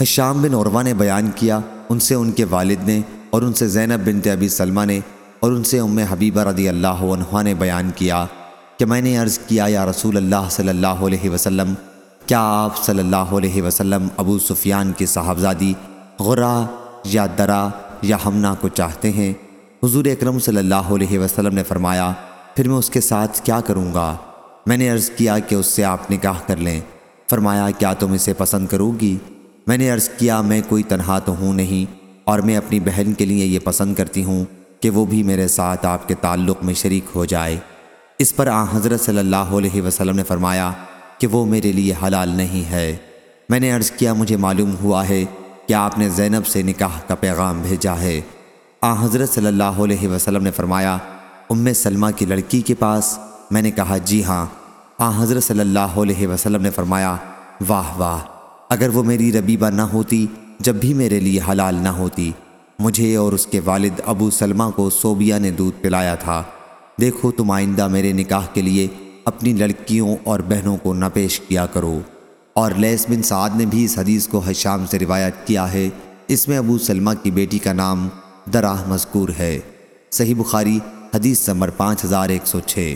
حشام بن عروہ نے بیان کیا، ان سے ان کے والد نے اور ان سے زینب بنت ابی سلمہ نے اور ان سے ام حبیبہ رضی اللہ عنہ نے بیان کیا کہ میں نے عرض کیا، یا رسول اللہ صلی اللہ علیہ وسلم، کیا آپ صلی اللہ علیہ وسلم ابو سفیان کی صاحبزادی غرا یا درا یا ہمنا کو چاہتے ہیں؟ حضور اکرم صلی اللہ علیہ وسلم نے فرمایا، پھر میں اس کے ساتھ کیا کروں گا؟ میں نے عرض کیا کہ اس سے آپ نکاح کر لیں۔ فرمایا، کیا تم اسے پسند کرو گی؟ میں نے عرض کیا، میں کوئی تنہا تو ہوں نہیں، اور میں اپنی بہن کے لیے یہ پسند کرتی ہوں کہ وہ بھی میرے ساتھ آپ کے تعلق میں شریک ہو جائے۔ اس پر آن حضرت صلی اللہ علیہ وسلم نے فرمایا کہ وہ میرے لیے حلال نہیں ہے۔ میں نے عرض کیا، مجھے معلوم ہوا ہے کہ آپ نے زینب سے نکاح کا پیغام بھیجا ہے۔ آن حضرت صلی اللہ علیہ وسلم نے فرمایا، ام سلمہ کی لڑکی کے پاس؟ میں نے کہا جی ہاں۔ آن حضرت صلی اللہ علیہ وسلم نے فرمایا، واہ واہ۔ اگر وہ میری ربیبہ نہ ہوتی، جب بھی میرے لیے حلال نہ ہوتی۔ مجھے اور اس کے والد ابو سلمہ کو صوبیہ نے دودھ پلایا تھا۔ دیکھو تم آئندہ میرے نکاح کے لیے اپنی لڑکیوں اور بہنوں کو نہ پیش کیا کرو۔ اور لیس بن سعد نے بھی اس حدیث کو حشام سے روایت کیا ہے۔ اس میں ابو سلمہ کی بیٹی کا نام دراہ مذکور ہے۔ صحیح بخاری، حدیث نمبر پانچ ہزار ایک سو چھ۔